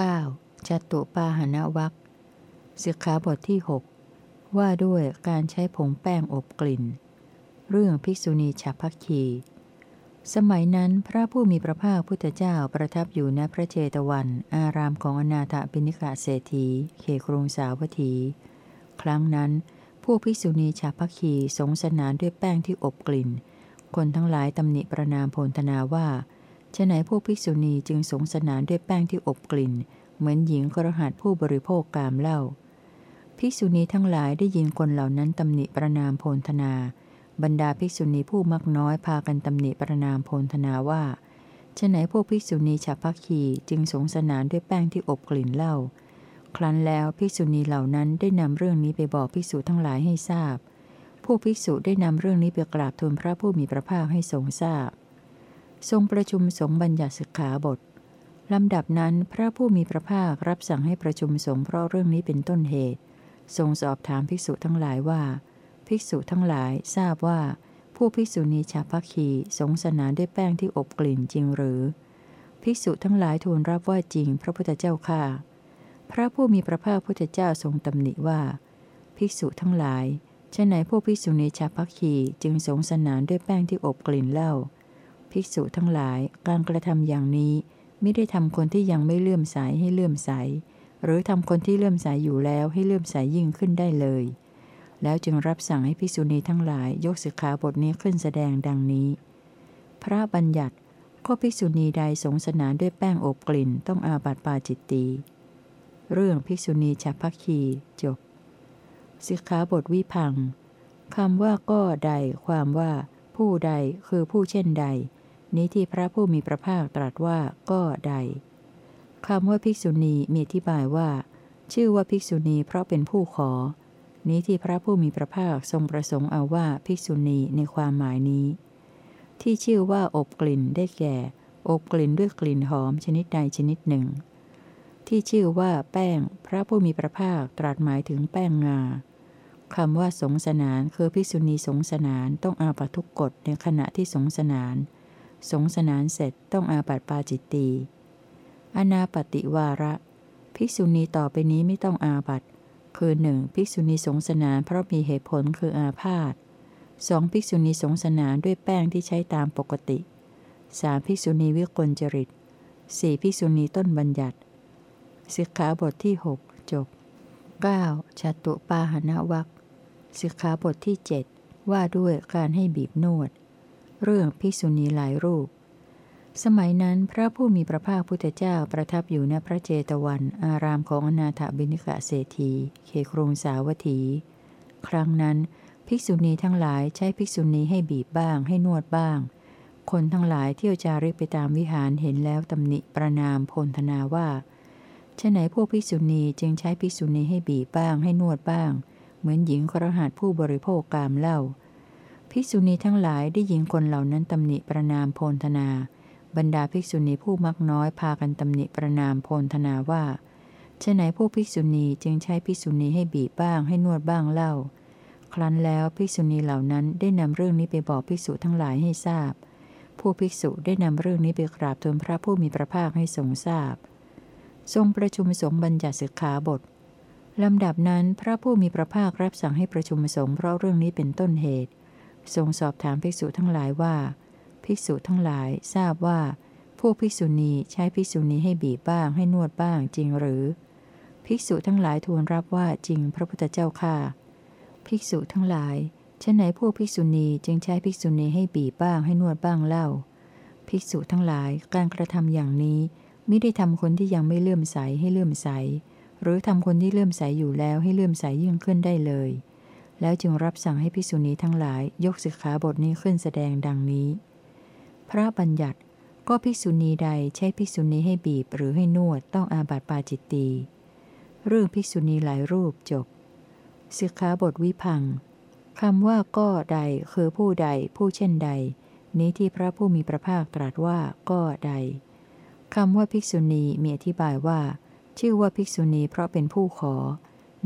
9. จตุปาหณวัคสิกขาบทที่ 6 ว่าด้วยการใช้ผงแป้งอบกลิ่น เรื่องภิกษุณีฉัพักคี สมัยนั้นพระผู้มีพระภาคพุทธเจ้าประทับอยู่ณพระเจตวัน อารามของอนาถบิณิกาเศรษฐีเขครุงสาวัตถี ครั้งนั้น พวกภิกษุณีฉับพักคีสงสนานด้วยแป้งที่อบกลิ่น คนทั้งหลายตำหนิประนามโพลธนาว่า ฉะไหนพวกภิกษุณีจึงสงสนานด้วยแป้งที่อบกลิ่น เหมือนหญิงกระหัดผู้บริโภคกามเล่า ภิกษุณีทั้งหลายได้ยินคนเหล่านั้นตำหนิประนามโพลธนา บรรดาภิกษุณีผู้มักน้อยพากันตำหนิประนามโพลธนาว่าฉะไหนพวกภิกษุณีฉับพักคีจึงสงสนานด้วยแป้งที่อบกลิ่นเล่าครั้นแล้วภิกษุณีเหล่านั้นได้นำเรื่องนี้ไปบอกภิกษุทั้งหลายให้ทราบพวกภิกษุได้นำเรื่องนี้ไปกราบทูลพระผู้มีพระภาคให้ทรงทราบ ทรงประชุมสงฆ์บัญญัติสิกขาบทลำดับนั้นพระผู้มีพระภาครับสั่งให้ประชุมสงฆ์เพราะเรื่องนี้เป็นต้นเหตุ ทรงสอบถามภิกษุทั้งหลายว่า ภิกษุทั้งหลายทราบว่า ผู้ภิกษุณีชาพักคีสงสนานด้วยแป้งที่อบกลิ่นจริงหรือ ภิกษุทั้งหลายทูลรับว่าจริงพระพุทธเจ้าค่าพระผู้มีพระภาคพุทธเจ้าทรงตำหนิว่า ภิกษุทั้งหลายฉะไหนพวกภิกษุณีชาพักคีจึงสงสนานด้วยแป้งที่อบกลิ่นเล่า ภิกษุทั้งหลายการกระทำอย่างนี้ไม่ได้ทำคนที่ยังไม่เลื่อมใสให้เลื่อมใส หรือทำคนที่เลื่อมใสอยู่แล้วให้เลื่อมใสยิ่งขึ้นได้เลย แล้วจึงรับสั่งให้ภิกษุณีทั้งหลายยกสิกขาบทนี้ขึ้นแสดงดังนี้ พระบัญญัติข้อภิกษุณีใดสงสนานด้วยแป้งอบกลิ่นต้องอาบัติปาจิตตีเรื่องภิกษุณีฉับพักคีจบสิกขาบทวิพังคำว่าก็ใด ความว่า ผู้ใดคือผู้เช่นใด นี้ที่พระผู้มีพระภาคตรัสว่าก็ใดคำว่าภิกษุณีมีอธิบายว่า ชื่อว่าภิกษุณีเพราะเป็นผู้ขอ นี้ที่พระผู้มีพระภาคทรงประสงค์เอาว่าภิกษุณีในความหมายนี้ ที่ชื่อว่าอบกลิ่นได้แก่ อบกลิ่นด้วยกลิ่นหอมชนิดใดชนิดหนึ่ง ที่ชื่อว่าแป้งพระผู้มีพระภาคตรัสหมายถึงแป้งงาคำว่าสงสนานคือภิกษุณีสงสนานต้องอาบัทุกกฎในขณะที่สงสนาน สงสนานเสร็จต้องอาบัติปาจิตตีอนาปฏิวาระ ภิกษุณีต่อไปนี้ไม่ต้องอาบัติ คือหนึ่งภิกษุณีสงสนานเพราะมีเหตุผลคืออาพาธสองภิกษุณีสงสนานด้วยแป้งที่ใช้ตามปกติสามภิกษุณีวิกลจริตสี่ภิกษุณีต้นบัญญัติสิกขาบทที่ 6 จบ 9. ชัตุปาหณวัคสิกขาบทที่ 7 ว่าด้วยการให้บีบนวด เรื่องภิกษุณีหลายรูป สมัยนั้นพระผู้มีพระภาคพุทธเจ้าประทับอยู่ณพระเจตวัน อารามของอนาถบิณิกะเศรษฐีเขครุงสาวัตถี ครั้งนั้น ภิกษุณีทั้งหลายใช้ภิกษุณีให้บีบบ้างให้นวดบ้าง คนทั้งหลายเที่ยวจาริกไปตามวิหารเห็นแล้วตำหนิประนามพลธนาว่าฉไหนพวกภิกษุณีจึงใช้ภิกษุณีให้บีบบ้างให้นวดบ้าง เหมือนหญิงกรหัดผู้บริโภคกามเล่า ภิกษุณีทั้งหลายได้ยินคนเหล่านั้นตำหนิประนามโพลธนา บรรดาภิกษุณีผู้มักน้อยพากันตำหนิประนามโพลธนาว่าฉไหนผู้ภิกษุณีจึงใช้ภิกษุณีให้บีบบ้างให้นวดบ้างเล่า ครั้นแล้วภิกษุณีเหล่านั้นได้นำเรื่องนี้ไปบอกภิกษุทั้งหลายให้ทราบ ผู้ภิกษุได้นำเรื่องนี้ไปกราบทูลพระผู้มีพระภาคให้ทรงทราบ ทรงประชุมสงฆ์บัญญัติสิกขาบทลำดับนั้นพระผู้มีพระภาครับสั่งให้ประชุมสงฆ์เพราะเรื่องนี้เป็นต้นเหตุ ทรงสอบถามภิกษุทั้งหลายว่า ภิกษุทั้งหลายทราบว่า พวกภิกษุณีใช้ภิกษุณีให้บีบบ้างให้นวดบ้างจริงหรือ ภิกษุทั้งหลายทูลรับว่าจริงพระพุทธเจ้าค่าภิกษุทั้งหลายเช่นไหนพวกภิกษุณีจึงใช้ภิกษุณีให้บีบบ้างให้นวดบ้างเล่า ภิกษุทั้งหลายการกระทำอย่างนี้ไม่ได้ทำคนที่ยังไม่เลื่อมใสให้เลื่อมใส หรือทำคนที่เลื่อมใสอยู่แล้วให้เลื่อมใสยิ่งขึ้นได้เลย แล้วจึงรับสั่งให้ภิกษุณีทั้งหลายยกสิกขาบทนี้ขึ้นแสดงดังนี้ พระบัญญัติก็ภิกษุณีใดใช้ภิกษุณีให้บีบหรือให้นวดต้องอาบัติปาจิตตี เรื่องภิกษุณีหลายรูปจบ สิกขาบทวิพังคำว่าก็ใดคือผู้ใดผู้เช่นใด นี้ที่พระผู้มีพระภาคตรัสว่าก็ใดคำว่าภิกษุณีมีอธิบายว่า ชื่อว่าภิกษุณีเพราะเป็นผู้ขอ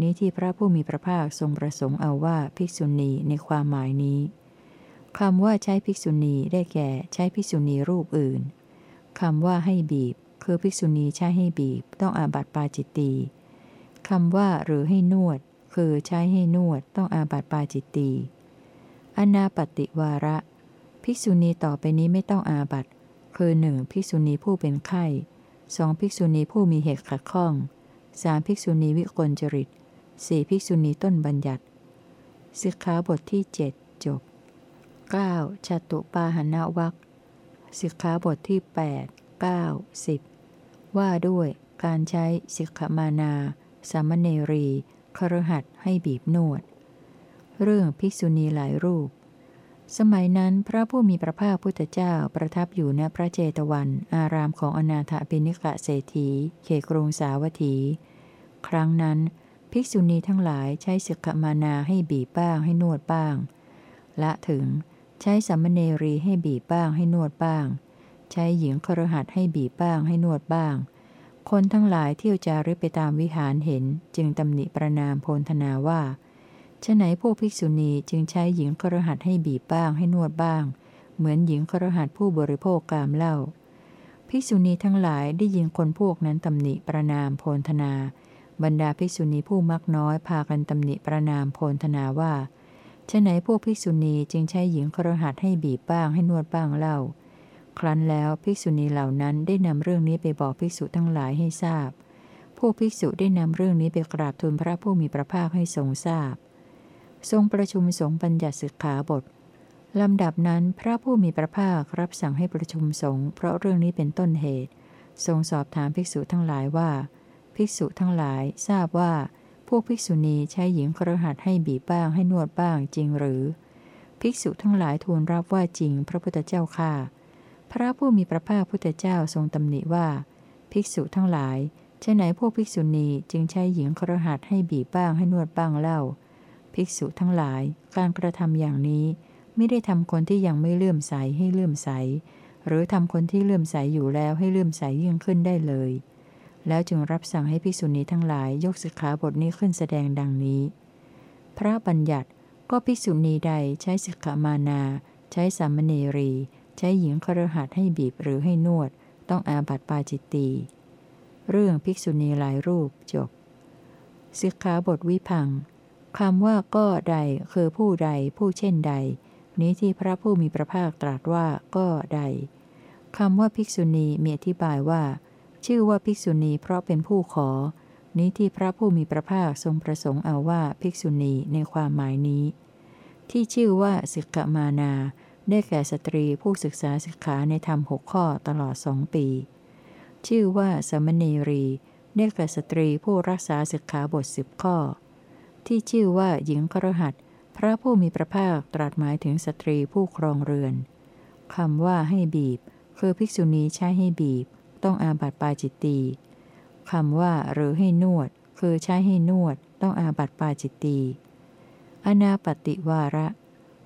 นี้ที่พระผู้มีพระภาคทรงประสงค์เอาว่าภิกษุณีในความหมายนี้คำว่าใช้ภิกษุณีได้แก่ใช้ภิกษุณีรูปอื่นคำว่าให้บีบ คือภิกษุณีใช้ให้บีบ ต้องอาบัติปาจิตตีคำว่าหรือให้นวด คือใช้ให้นวด ต้องอาบัติปาจิตตีอนาปฏิวาระ ภิกษุณีต่อไปนี้ไม่ต้องอาบัติ คือหนึ่งภิกษุณีผู้เป็นไข้สองภิกษุณีผู้มีเหตุขัดข้องสามภิกษุณีวิกลจริต สี่ภิกษุณีต้นบัญญัติสิกขาบทที่เจ็ดจบ 9. ชาตุปาหณวัคสิกขาบทที่ 8 9 10 ว่าด้วยการใช้สิกขมานา สามเณรีครหัดให้บีบนวด เรื่องภิกษุณีหลายรูป สมัยนั้นพระผู้มีพระภาคพุทธเจ้าประทับอยู่ณพระเจตวัน อารามของอนาถปิณิกะเศรษฐีเขกรุงสาวัตถี ครั้งนั้น ภิกษุณีทั้งหลายใช้สิกขมานาให้บีบบ้างให้นวดบ้าง ละถึงใช้สัมเนรีให้บีบบ้างให้นวดบ้าง ใช้หญิงครหัสให้บีบบ้างให้นวดบ้าง คนทั้งหลายเที่ยวจาริกไปตามวิหารเห็นจึงตำหนิประนามโพลธนาว่าฉไหนพวกภิกษุณีจึงใช้หญิงครหัสให้บีบบ้างให้นวดบ้าง เหมือนหญิงครหัสผู้บริโภคกามเล่าภิกษุณีทั้งหลายได้ยินคนพวกนั้นตำหนิประนามโพลธนา บรรดาภิกษุณีผู้มักน้อยพากันตำหนิประนามโพลธนาว่าฉะไหนพวกภิกษุณีจึงใช้หญิงครหัสให้บีบบ้างให้นวดบ้างเล่า ครั้นแล้วภิกษุณีเหล่านั้นได้นำเรื่องนี้ไปบอกภิกษุทั้งหลายให้ทราบ พวกภิกษุได้นำเรื่องนี้ไปกราบทูลพระผู้มีพระภาคให้ทรงทราบ ทรงประชุมสงฆ์บัญญัติสิกขาบทลำดับนั้นพระผู้มีพระภาครับสั่งให้ประชุมสงฆ์เพราะเรื่องนี้เป็นต้นเหตุ ทรงสอบถามภิกษุทั้งหลายว่า ภิกษุทั้งหลายทราบว่า พวกภิกษุณีใช้หญิงครหัสให้บีบบ้างให้นวดบ้างจริงหรือ ภิกษุทั้งหลายทูลรับว่าจริงพระพุทธเจ้าค่าพระผู้มีพระภาคพุทธเจ้าทรงตำหนิว่า ภิกษุทั้งหลายใช่ไหนพวกภิกษุณีจึงใช้หญิงครหัสให้บีบบ้างให้นวดบ้างเล่า ภิกษุทั้งหลาย การกระทำอย่างนี้ไม่ได้ทำคนที่ยังไม่เลื่อมใสให้เลื่อมใส หรือทำคนที่เลื่อมใสอยู่แล้วให้เลื่อมใสยิ่งขึ้นได้เลย แล้วจึงรับสั่งให้ภิกษุณีทั้งหลายยกสิกขาบทนี้ขึ้นแสดงดังนี้ พระบัญญัติก็ภิกษุณีใดใช้สิกขามานา ใช้สามเณรี ใช้หญิงครหัสให้บีบหรือให้นวด ต้องอาบัติปาจิตตีเรื่องภิกษุณีหลายรูปจบสิกขาบทวิพังคำว่าก็ใดคือผู้ใดผู้เช่นใด นี้ที่พระผู้มีพระภาคตรัสว่าก็ใดคำว่าภิกษุณีมีอธิบายว่า ชื่อว่าภิกษุณีเพราะเป็นผู้ขอ นี้ที่พระผู้มีพระภาคทรงประสงค์เอาว่าภิกษุณีในความหมายนี้ ที่ชื่อว่าสิกขมานา ได้แก่สตรีผู้ศึกษาสิกขาในธรรมหกข้อตลอดสองปี ชื่อว่าสมณีรีได้แก่สตรีผู้รักษาสิกขาบทสิบข้อ ที่ชื่อว่าหญิงครหัสพระผู้มีพระภาคตรัสหมายถึงสตรีผู้ครองเรือนคำว่าให้บีบ คือภิกษุณีใช้ให้บีบ ต้องอาบัติปาจิตตีคำว่า หรือให้นวด คือใช้ให้นวด ต้องอาบัติปาจิตตีอนาปฏิวาระ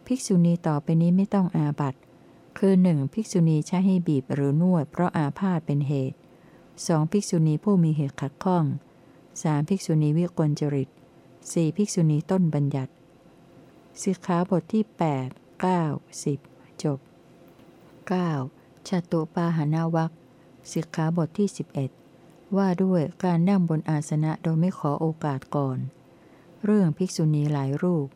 ภิกษุณีต่อไปนี้ไม่ต้องอาบัติ คือหนึ่งภิกษุณีใช้ให้บีบหรือนวด เพราะอาพาธเป็นเหตุสองภิกษุณีผู้มีเหตุขัดข้องสามภิกษุณีวิกลจริตสี่ภิกษุณีต้นบัญญัติสิกขาบทที่ 8 9 10 จบ 9. ชาตุปาหานาวัค สิกขาบทที่ 11 ว่าด้วยการนั่งบนอาสนะโดยไม่ขอโอกาสก่อน เรื่องภิกษุณีหลายรูป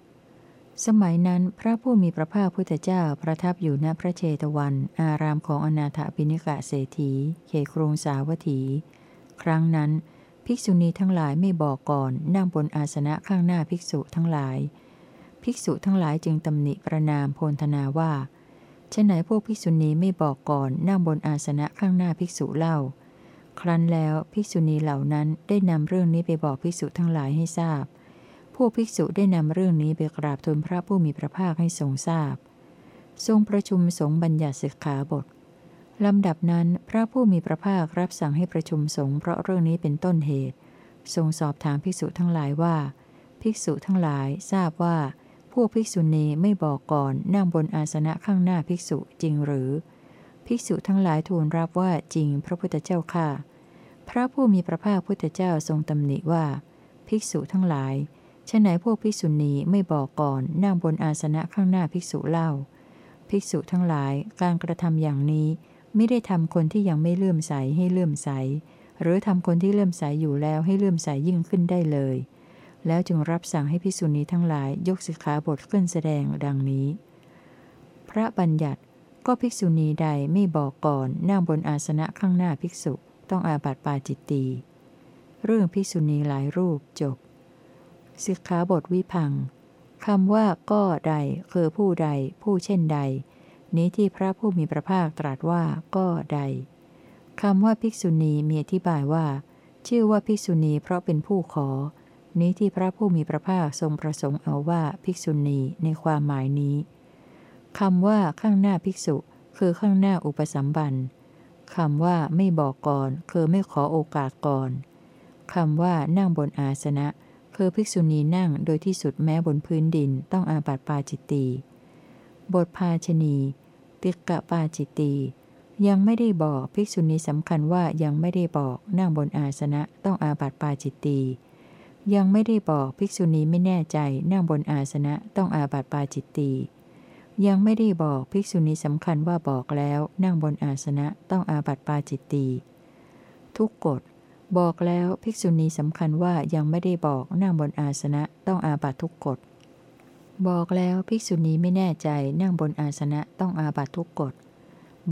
สมัยนั้นพระผู้มีพระภาคพุทธเจ้าประทับอยู่ณพระเชตวัน อารามของอนาถปิณิกะเศรษฐีเขครงสาวัตถี ครั้งนั้น ภิกษุณีทั้งหลายไม่บอกก่อนนั่งบนอาสนะข้างหน้าภิกษุทั้งหลาย ภิกษุทั้งหลายจึงตำหนิประนามโพลธนาว่า ช่ไหนพวกภิกษุณีไม่บอกก่อนนั่งบนอาสนะข้างหน้าภิกษุเล่า ครั้นแล้วภิกษุณีเหล่านั้นได้นำเรื่องนี้ไปบอกภิกษุทั้งหลายให้ทราบ พวกภิกษุได้นำเรื่องนี้ไปกราบทูลพระผู้มีพระภาคให้ทรงทราบ ทรงประชุมสงฆ์บัญญัติสิกขาบทลำดับนั้นพระผู้มีพระภาครับสั่งให้ประชุมสงฆ์เพราะเรื่องนี้เป็นต้นเหตุ ทรงสอบถามภิกษุทั้งหลายว่า ภิกษุทั้งหลายทราบว่า พวกภิกษุณีไม่บอกก่อนนั่งบนอาสนะข้างหน้าภิกษุจริงหรือ ภิกษุทั้งหลายทูลรับว่าจริงพระพุทธเจ้าค่ะ พระผู้มีพระภาคพุทธเจ้าทรงตำหนิว่า ภิกษุทั้งหลายฉะไหนพวกภิกษุณีไม่บอกก่อนนั่งบนอาสนะข้างหน้าภิกษุเล่า ภิกษุทั้งหลายการกระทำอย่างนี้ไม่ได้ทำคนที่ยังไม่เลื่อมใสให้เลื่อมใส หรือทำคนที่เลื่อมใสอยู่แล้วให้เลื่อมใสยิ่งขึ้นได้เลย แล้วจึงรับสั่งให้ภิกษุณีทั้งหลายยกสิกขาบทขึ้นแสดงดังนี้ พระบัญญัติก็ภิกษุณีใดไม่บอกก่อนนั่งบนอาสนะข้างหน้าภิกษุต้องอาบัติปาจิตตีเรื่องภิกษุณีหลายรูปจบสิกขาบทวิพังคำว่าก็ใดคือผู้ใด ผู้เช่นใด นี้ที่พระผู้มีพระภาคตรัสว่าก็ใดคำว่าภิกษุณีมีอธิบายว่า ชื่อว่าภิกษุณีเพราะเป็นผู้ขอ นี้ที่พระผู้มีพระภาคทรงประสงค์เอาว่าภิกษุณีในความหมายนี้คำว่าข้างหน้าภิกษุ คือข้างหน้าอุปสัมบันคำว่าไม่บอกก่อน คือไม่ขอโอกาสก่อนคำว่านั่งบนอาสนะ คือภิกษุณีนั่งโดยที่สุดแม้บนพื้นดินต้องอาบัติปาจิตตีบทภาชนี ติกะปาจิตตียังไม่ได้บอกภิกษุณีสำคัญว่ายังไม่ได้บอกนั่งบนอาสนะต้องอาบัติปาจิตตี ยังไม่ได้บอกภิกษุณีไม่แน่ใจนั่งบนอาสนะต้องอาบัติปาจิตตียังไม่ได้บอกภิกษุณีสำคัญว่าบอกแล้วนั่งบนอาสนะต้องอาบัติปาจิตตีทุกกฎบอกแล้วภิกษุณีสำคัญว่ายังไม่ได้บอกนั่งบนอาสนะต้องอาบัตทุกกฎบอกแล้วภิกษุณีไม่แน่ใจนั่งบนอาสนะต้องอาบัตทุกกฎ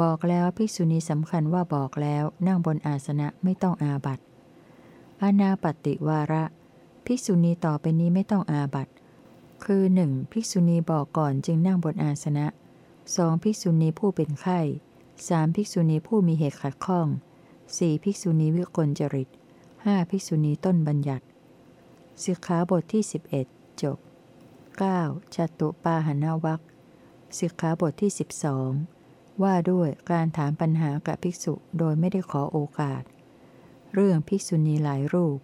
บอกแล้วภิกษุณีสำคัญว่าบอกแล้วนั่งบนอาสนะไม่ต้องอาบัตอนาปติวาระ ภิกษุณีต่อไปนี้ไม่ต้องอาบัตคือ 1. ภิกษุณีบอกก่อนจึงนั่งบนอาสนะ 2. ภิกษุณีผู้เป็นไข้ 3. ภิกษุณีผู้มีเหตุขัดข้อง 4. ภิกษุณีวิกลจริต 5. ภิกษุณีต้นบัญญัติสิกขาบทที่ 11 จบ 9. จตุปาหณวัคสิกขาบทที่ 12 ว่าด้วยการถามปัญหากับภิกษุโดยไม่ได้ขอโอกาส เรื่องภิกษุณีหลายรูป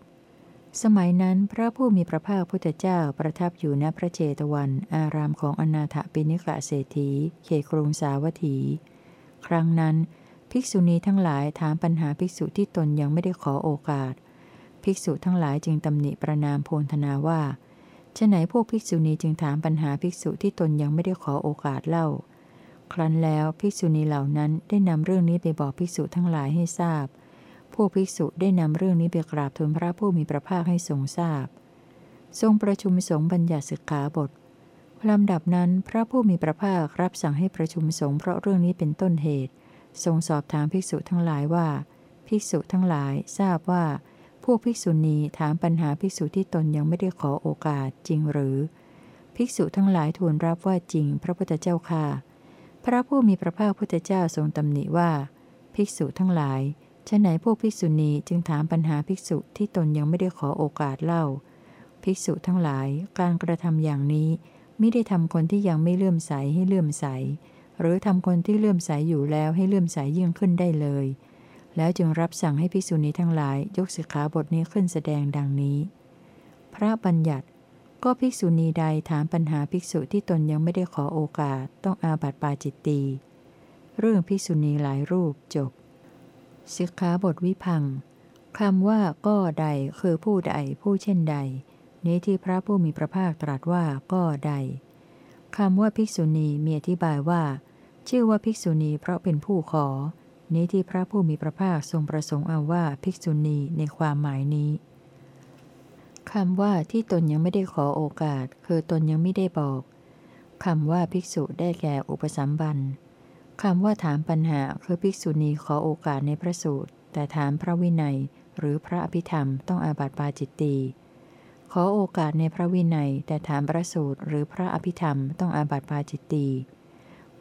สมัยนั้นพระผู้มีพระภาคพุทธเจ้าประทับอยู่ณพระเจตวัน อารามของอนาถปิณิกะเศรษฐี เขครุงสาวัตถี ครั้งนั้น ภิกษุณีทั้งหลายถามปัญหาภิกษุที่ตนยังไม่ได้ขอโอกาส ภิกษุทั้งหลายจึงตำหนิประนามโพลธนาว่าฉไหนพวกภิกษุณีจึงถามปัญหาภิกษุที่ตนยังไม่ได้ขอโอกาสเล่า ครั้นแล้วภิกษุณีเหล่านั้นได้นำเรื่องนี้ไปบอกภิกษุทั้งหลายให้ทราบ พวกภิกษุได้นำเรื่องนี้ไปกราบทูลพระผู้มีพระภาคให้ทรงทราบ ทรงประชุมสงฆ์บัญญัติสิกขาบทลำดับนั้นพระผู้มีพระภาครับสั่งให้ประชุมสงฆ์เพราะเรื่องนี้เป็นต้นเหตุ ทรงสอบถามภิกษุทั้งหลายว่า ภิกษุทั้งหลายทราบว่า พวกภิกษุณีถามปัญหาภิกษุที่ตนยังไม่ได้ขอโอกาสจริงหรือ ภิกษุทั้งหลายทูลรับว่าจริง พระพุทธเจ้าค่ะ พระผู้มีพระภาคพุทธเจ้าทรงตำหนิว่า ภิกษุทั้งหลาย ฉะไหนพวกภิกษุณีจึงถามปัญหาภิกษุที่ตนยังไม่ได้ขอโอกาสเล่า ภิกษุทั้งหลายการกระทำอย่างนี้ไม่ได้ทำคนที่ยังไม่เลื่อมใสให้เลื่อมใส หรือทำคนที่เลื่อมใสอยู่แล้วให้เลื่อมใสยิ่งขึ้นได้เลย แล้วจึงรับสั่งให้ภิกษุณีทั้งหลาย ยกสิกขาบทนี้ขึ้นแสดงดังนี้ พระบัญญัติก็ภิกษุณีใดถามปัญหาภิกษุที่ตนยังไม่ได้ขอโอกาสต้องอาบัติปาจิตตีเรื่องภิกษุณีหลายรูปจบ สิกขาบทวิพังคำว่าก็ใดคือผู้ใดผู้เช่นใด นี้ที่พระผู้มีพระภาคตรัสว่าก็ใดคำว่าภิกษุณีมีอธิบายว่า ชื่อว่าภิกษุณีเพราะเป็นผู้ขอ นี้ที่พระผู้มีพระภาคทรงประสงค์เอาว่าภิกษุณีในความหมายนี้คำว่าที่ตนยังไม่ได้ขอโอกาส คือตนยังไม่ได้บอกคำว่าภิกษุได้แก่อุปสัมบัน คำว่าถามปัญหาคือภิกษุณีขอโอกาสในพระสูตร แต่ถามพระวินัย หรือพระอภิธรรมต้องอาบัติปาจิตตีขอโอกาสในพระวินัย แต่ถามพระสูตร หรือพระอภิธรรมต้องอาบัติปาจิตตี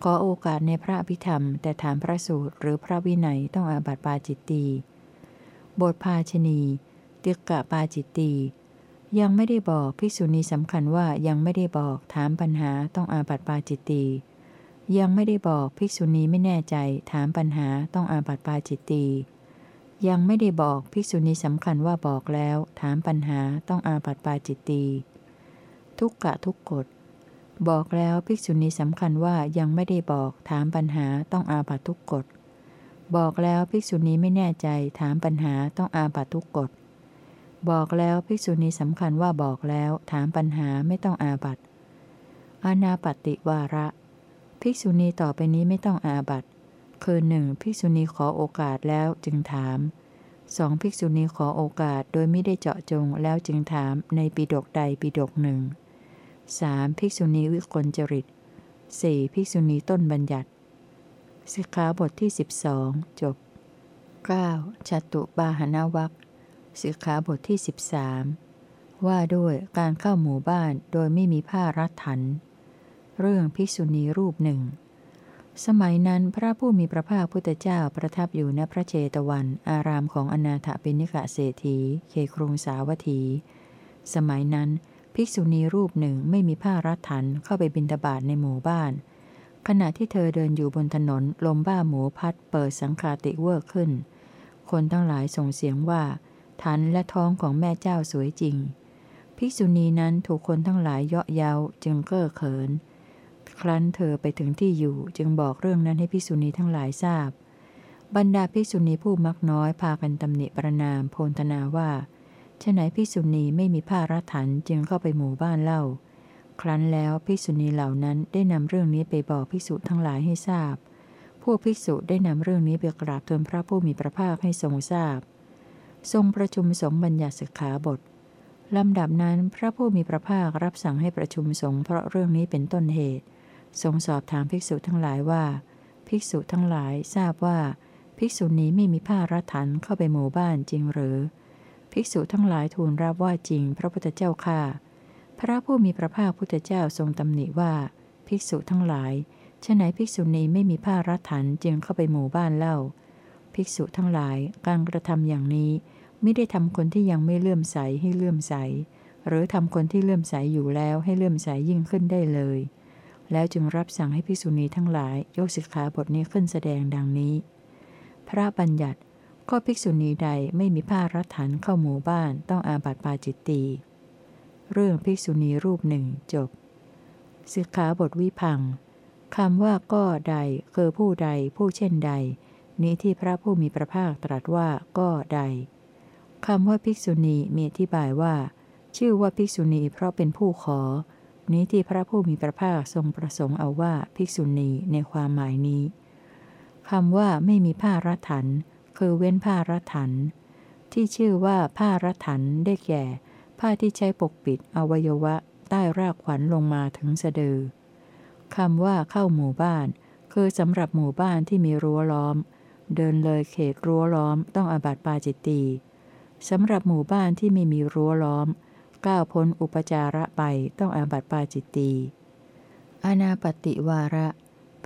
ขอโอกาสในพระอภิธรรม แต่ถามพระสูตร หรือพระวินัยต้องอาบัติปาจิตตีบทภาชนีติกะปาจิตตียังไม่ได้บอกภิกษุณีสำคัญว่ายังไม่ได้บอกถามปัญหาต้องอาบัติปาจิตตี ยังไม่ได้บอกภิกษุณีไม่แน่ใจถามปัญหาต้องอาบัติปาจิตตียังไม่ได้บอกภิกษุณีสำคัญว่าบอกแล้ว ถามปัญหาต้องอาบัติปาจิตตีทุกกะทุกกฎบอกแล้วภิกษุณีสำคัญว่ายังไม่ได้บอกถามปัญหาต้องอาบัติทุกกฎบอกแล้วภิกษุณีไม่แน่ใจถามปัญหาต้องอาบัติทุกกฎบอกแล้วภิกษุณีสำคัญว่าบอกแล้ว ถามปัญหาไม่ต้องอาบัติอนาปติวาระ ภิกษุณีต่อไปนี้ไม่ต้องอาบัตคือหนึ่งภิกษุณีขอโอกาสแล้วจึงถามสองภิกษุณีขอโอกาสโดยไม่ได้เจาะจงแล้วจึงถามในปีดกใดปีดกหนึ่งสามภิกษุณีวิกลจริตสี่ภิกษุณีต้นบัญญัติสิกขาบทที่12จบ 9. ชัตุปาหนาวัคสิกขาบทที่13ว่าด้วยการเข้าหมู่บ้านโดยไม่มีผ้ารัดถัน เรื่องภิกษุณีรูปหนึ่ง สมัยนั้นพระผู้มีพระภาคพุทธเจ้าประทับอยู่ณพระเจตวัน อารามของอนาถปิณิกะเศรษฐีเคครุงสาวัตถี สมัยนั้น ภิกษุณีรูปหนึ่งไม่มีผ้ารัดถันเข้าไปบินตาบาตในหมู่บ้าน ขณะที่เธอเดินอยู่บนถนนลมบ้าหมูพัดเปิดสังคาติเวอร์ขึ้น คนทั้งหลายส่งเสียงว่าทันและท้องของแม่เจ้าสวยจริง ภิกษุณีนั้นถูกคนทั้งหลายเยาะเย้าจึงเก้อเขิน ครั้นเธอไปถึงที่อยู่จึงบอกเรื่องนั้นให้ภิกษุณีทั้งหลายทราบ บรรดาภิกษุณีผู้มักน้อยพากันตำหนิประนามโพลธนาว่าฉไหนภิกษุณีไม่มีผ้ารัถันจึงเข้าไปหมู่บ้านเล่า ครั้นแล้วภิกษุณีเหล่านั้นได้นำเรื่องนี้ไปบอกภิกษุทั้งหลายให้ทราบ พวกภิกษุได้นำเรื่องนี้ไปกราบทูลพระผู้มีพระภาคให้ทรงทราบ ทรงประชุมสงฆ์บัญญัติสิกขาบทลำดับนั้นพระผู้มีพระภาครับสั่งให้ประชุมสงฆ์เพราะเรื่องนี้เป็นต้นเหตุ ทรงสอบถามภิกษุทั้งหลายว่า ภิกษุทั้งหลายทราบว่า ภิกษุณีไม่มีผ้ารัถันเข้าไปหมู่บ้านจริงหรือ ภิกษุทั้งหลายทูลรับว่าจริง พระพุทธเจ้าค่ะ พระผู้มีพระภาคพุทธเจ้าทรงตำหนิว่า ภิกษุทั้งหลายฉไหนภิกษุณีไม่มีผ้ารัดถันจึงเข้าไปหมู่บ้านเล่า ภิกษุทั้งหลายการกระทำอย่างนี้ ไม่ได้ทำคนที่ยังไม่เลื่อมใสให้เลื่อมใส หรือทำคนที่เลื่อมใสอยู่แล้วให้เลื่อมใสยิ่งขึ้นได้เลย แล้วจึงรับสั่งให้ภิกษุณีทั้งหลายยกสิกขาบทนี้ขึ้นแสดงดังนี้ พระบัญญัติก็ภิกษุณีใดไม่มีผ้ารัดฐานเข้าหมู่บ้านต้องอาบัติปาจิตตี เรื่องภิกษุณีรูปหนึ่งจบสิกขาบทวิพังคำว่าก็ใดคือผู้ใดผู้เช่นใด นี้ที่พระผู้มีพระภาคตรัสว่าก็ใดคำว่าภิกษุณีมีอธิบายว่า ชื่อว่าภิกษุณีเพราะเป็นผู้ขอ นี้ที่พระผู้มีพระภาคทรงประสงค์เอาว่าภิกษุณีในความหมายนี้คำว่าไม่มีผ้ารัฐานคือเว้นผ้ารัถัน ที่ชื่อว่าผ้ารัถันได้แก่ ผ้าที่ใช้ปกปิดอวัยวะใต้รากขวัญลงมาถึงสะดือคำว่าเข้าหมู่บ้าน คือสำหรับหมู่บ้านที่มีรั้วล้อม เดินเลยเขตรั้วล้อมต้องอาบัติปาจิตตีสำหรับหมู่บ้านที่ไม่มีรั้วล้อม ก้าวพ้นอุปจาระไปต้องอาบัติปาจิตตีอนาปติวาระ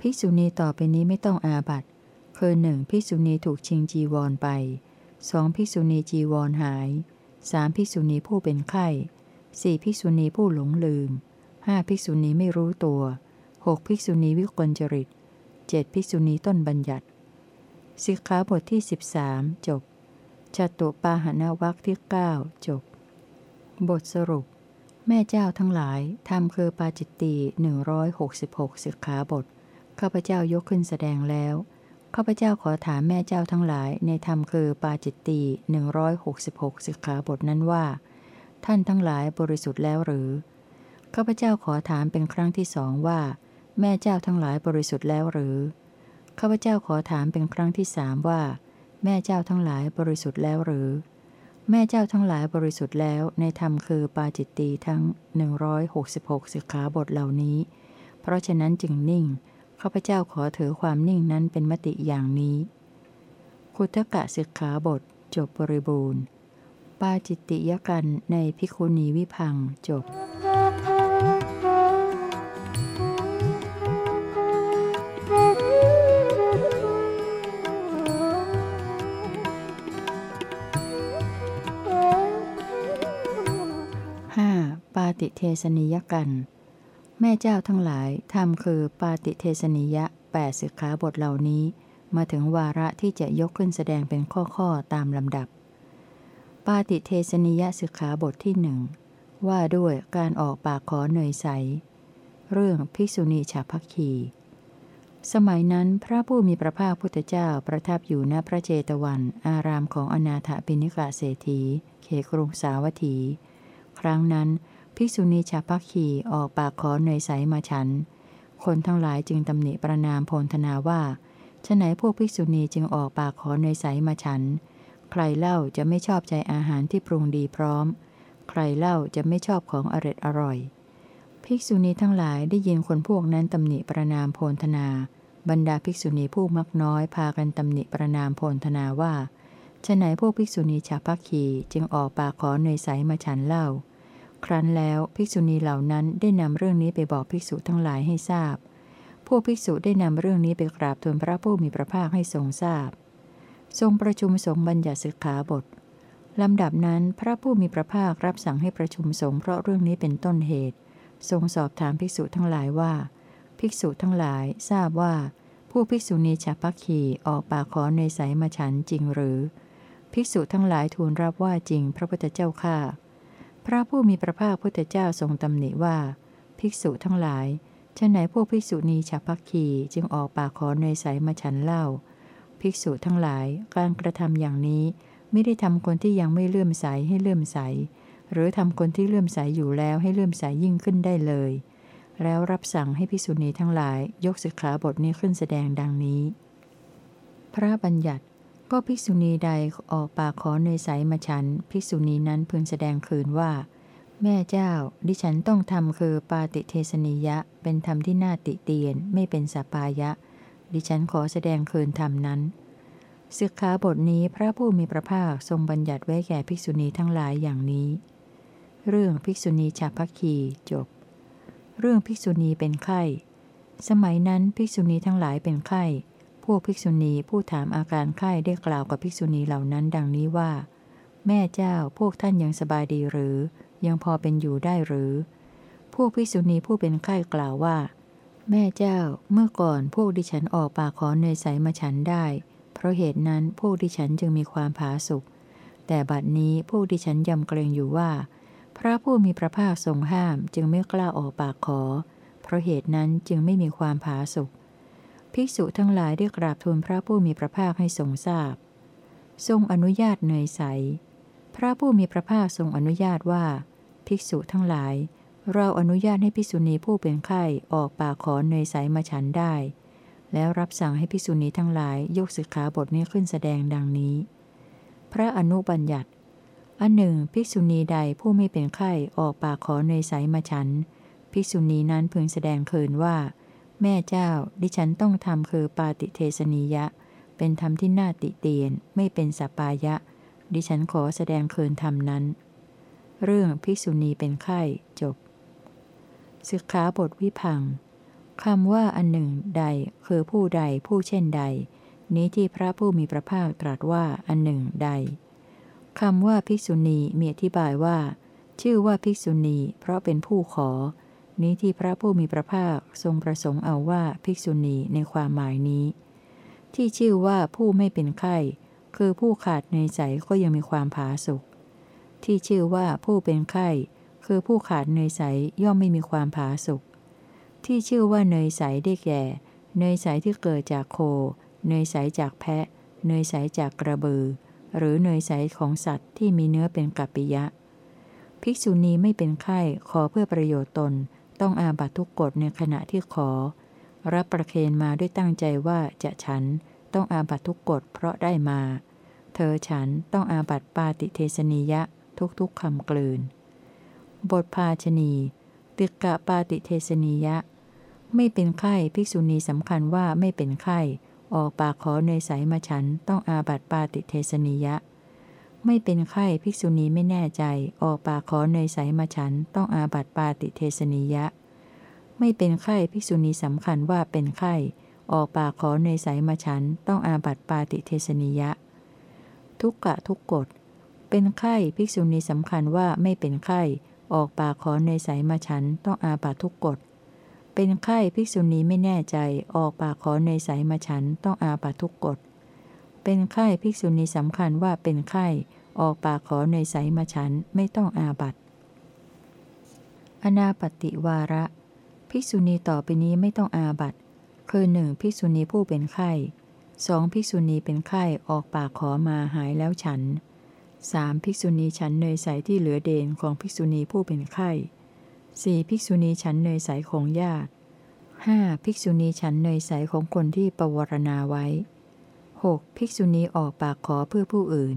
ภิกษุณีต่อไปนี้ไม่ต้องอาบัติคือหนึ่งภิกษุณีถูกชิงจีวรไปสองภิกษุณีจีวรหายสามภิกษุณีผู้เป็นไข้สี่ภิกษุณีผู้หลงลืมห้าภิกษุณีไม่รู้ตัวหกภิกษุณีวิกลจริตเจ็ดภิกษุณีต้นบัญญัติสิกขาบทที่13จบจตุปาหณวัคที่9จบ บทสรุป แม่เจ้าทั้งหลายทำคือปาจิตตี166สิกขาบทข้าพเจ้ายกขึ้นแสดงแล้วข้าพเจ้าขอถามแม่เจ้าทั้งหลายในธรรมคือปาจิตตีหนึ่งร้อยหกสิบหกสิกขาบทนั้นว่า ท่านทั้งหลายบริสุทธิ์แล้วหรือข้าพเจ้าขอถามเป็นครั้งที่สองว่า แม่เจ้าทั้งหลายบริสุทธิ์แล้วหรือข้าพเจ้าขอถามเป็นครั้งที่สามว่า แม่เจ้าทั้งหลายบริสุทธิ์แล้วหรือ แม่เจ้าทั้งหลายบริสุทธิ์แล้วในธรรมคือปาจิตตีทั้ง 166สิกขาบทเหล่านี้ เพราะฉะนั้นจึงนิ่งข้าพเจ้าขอถือความนิ่งนั้นเป็นมติอย่างนี้ คุตกะสิกขาบท จบบริบูรณ์ ปาจิตติยกันในพิคุณีวิพังจบ ปาติเทสนิยกัน แม่เจ้าทั้งหลายทำคือปาติเทสนิยะแปดสิกขาบทเหล่านี้ มาถึงวาระที่จะยกขึ้นแสดงเป็นข้อๆตามลำดับ ปาติเทสนิยะสิกขาบทที่หนึ่งว่าด้วยการออกปากขอเนยใส เรื่องภิกษุณีฉาพักคี สมัยนั้นพระผู้มีพระภาคพุทธเจ้าประทับอยู่ณพระเจตวัน อารามของอนาถปิณิกาเศรษฐี เขกรุงสาวัตถี ครั้งนั้น ภิกษุณีชาพักขีออกปากขอเนยใสมาฉัน คนทั้งหลายจึงตำหนิประนามโพลธนาว่าฉะไหนพวกภิกษุณีจึงออกปากขอเนยใสมาฉัน ใครเล่าจะไม่ชอบใจอาหารที่ปรุงดีพร้อม ใครเล่าจะไม่ชอบของอร็ดอร่อย ภิกษุณีทั้งหลายได้ยินคนพวกนั้นตำหนิประนามโพนธนา บรรดาภิกษุณีผู้มักน้อยพากันตำหนิประนามโพนธนาว่าฉะไหนพวกภิกษุณีชาพักคีจึงออกปากขอเนยใสมาฉันเล่า ครั้นแล้วภิกษุณีเหล่านั้นได้นำเรื่องนี้ไปบอกภิกษุทั้งหลายให้ทราบ พวกภิกษุได้นำเรื่องนี้ไปกราบทูลพระผู้มีพระภาคให้ทรงทราบ ทรงประชุมสงฆ์บัญญัติสิกขาบทลำดับนั้นพระผู้มีพระภาครับสั่งให้ประชุมสงฆ์เพราะเรื่องนี้เป็นต้นเหตุ ทรงสอบถามภิกษุทั้งหลายว่า ภิกษุทั้งหลายทราบว่า ผู้ภิกษุณีชาพักคีออกปากขอเนยใสมาฉันจริงหรือ ภิกษุทั้งหลายทูลรับว่าจริงพระพุทธเจ้าข้า พระผู้มีพระภาคพุทธเจ้าทรงตำหนิว่า ภิกษุทั้งหลายฉะไหนพวกภิกษุณีฉับพักขีจึงออกปากขอเนยใสมาฉันเล่า ภิกษุทั้งหลายการกระทำอย่างนี้ไม่ได้ทำคนที่ยังไม่เลื่อมใสให้เลื่อมใส หรือทำคนที่เลื่อมใสอยู่แล้วให้เลื่อมใสยิ่งขึ้นได้เลย แล้วรับสั่งให้ภิกษุณีทั้งหลายยกสิกขาบทนี้ขึ้นแสดงดังนี้ พระบัญญัติ ก็ภิกษุณีใดออกปากขอเนยใสมาฉัน ภิกษุณีนั้นพึงแสดงคืนว่า แม่เจ้า ดิฉันต้องทำคือปาติเทสนิยะ เป็นธรรมที่น่าติเตียน ไม่เป็นสปายะ ดิฉันขอแสดงคืนธรรมนั้นศึกขาบทนี้พระผู้มีพระภาคทรงบัญญัติไว้แก่ภิกษุณีทั้งหลายอย่างนี้ เรื่องภิกษุณีชาพักคีจบ เรื่องภิกษุณีเป็นไข้ สมัยนั้นภิกษุณีทั้งหลายเป็นไข้ วกภิกษุณีผู้ถามอาการไข้ได้กล่าวกับภิกษุณีเหล่านั้นดังนี้ว่า แม่เจ้าพวกท่านยังสบายดีหรือ ยังพอเป็นอยู่ได้หรือ พวกภิกษุณีผู้เป็นไข้กล่าวว่า แม่เจ้าเมื่อก่อนพวกดิฉันออกปากขอเนยใสมาฉันได้ เพราะเหตุนั้นพวกดิฉันจึงมีความผาสุกแต่บัดนี้พวกดิฉันยำเกรงอยู่ว่า พระผู้มีพระภาคทรงห้ามจึงไม่กล้าออกปากขอ เพราะเหตุนั้นจึงไม่มีความผาสุก ภิกษุทั้งหลายได้กราบทูลพระผู้มีพระภาคให้ทรงทราบ ทรงอนุญาตเนยใส พระผู้มีพระภาคทรงอนุญาตว่า ภิกษุทั้งหลาย เราอนุญาตให้ภิกษุณีผู้เป็นไข้ออกปากขอเนยใสมาฉันได้ แล้วรับสั่งให้ภิกษุณีทั้งหลายยกสิกขาบทนี้ขึ้นแสดงดังนี้ พระอนุบัญญัติอันหนึ่งภิกษุณีใดผู้ไม่เป็นไข้ออกปากขอเนยใสมาฉัน ภิกษุณีนั้นพึงแสดงเคืนว่า แม่เจ้า ดิฉันต้องทำคือปาติเทสนียะ เป็นธรรมที่น่าติเตียน ไม่เป็นสปายะ ดิฉันขอแสดงคืนธรรมนั้น เรื่องภิกษุณีเป็นไข้จบศึกขาบทวิพังคำว่าอันหนึ่งใดคือผู้ใดผู้เช่นใด นี้ที่พระผู้มีพระภาคตรัสว่าอันหนึ่งใดคำว่าภิกษุณีมีอธิบายว่า ชื่อว่าภิกษุณี เพราะเป็นผู้ขอ นี้ที่พระผู้มีพระภาคทรงประสงค์เอาว่าภิกษุณีในความหมายนี้ ที่ชื่อว่าผู้ไม่เป็นไข้ คือผู้ขาดในใสก็ยังมีความผาสุกที่ชื่อว่าผู้เป็นไข้คือผู้ขาดเนยใสย่อมไม่มีความผาสุกที่ชื่อว่าเนยใสได้แก่ เนยใสที่เกิดจากโค เนยใสจากแพะ เนยใสจากกระบือ หรือเนยใสของสัตว์ที่มีเนื้อเป็นกัปปิยะ ภิกษุณีไม่เป็นไข้ขอเพื่อประโยชน์ตน ต้องอาบัตทุกกฎในขณะที่ขอ รับประเคนมาด้วยตั้งใจว่าจะฉันต้องอาบัตทุกกฎเพราะได้มา เธอฉันต้องอาบัตปาติเทสนิยะทุกๆคำกลืน บทภาชนี ติกะปาติเทสนิยะ ไม่เป็นไข้ภิกษุณีสำคัญว่าไม่เป็นไข้ ออกปากขอเนยใสมาฉันต้องอาบัตปาติเทสนิยะ ไม่เป็นไข้ภิกษุณีไม่แน่ใจออกปากขอเนยใสมาฉันต้องอาบัตปาติเทสนิยะ ไม่เป็นไข้ภิกษุณีสำคัญว่าเป็นไข้ออกปากขอในสายมาฉันต้องอาบัติปาติเทสนิยะ ทุกกะทุกกฎเป็นไข้ภิกษุณีสำคัญว่าไม่เป็นไข้ออกปากขอในสายมาฉันต้องอาบัติทุกกฎเป็นไข้ภิกษุณีไม่แน่ใจออกปากขอในสายมาฉันต้องอาบัติทุกกฎ เป็นไข้ภิกษุณีสำคัญว่าเป็นไข้ออกปากขอในสายมาฉันไม่ต้องอาบัตอนาปฏิวาระ ภิกษุณีต่อไปนี้ไม่ต้องอาบัตคือหนึ่งภิกษุณีผู้เป็นไข้สองภิกษุณีเป็นไข้ออกปากขอมาหายแล้วฉันสามภิกษุณีฉันเนยใสที่เหลือเดนของภิกษุณีผู้เป็นไข้สี่ภิกษุณีฉันเนยใสของญาติ 5. ภิกษุณีฉันเนยใสของคนที่ปวารณาไว้ 6. ภิกษุณีออกปากขอเพื่อผู้อื่น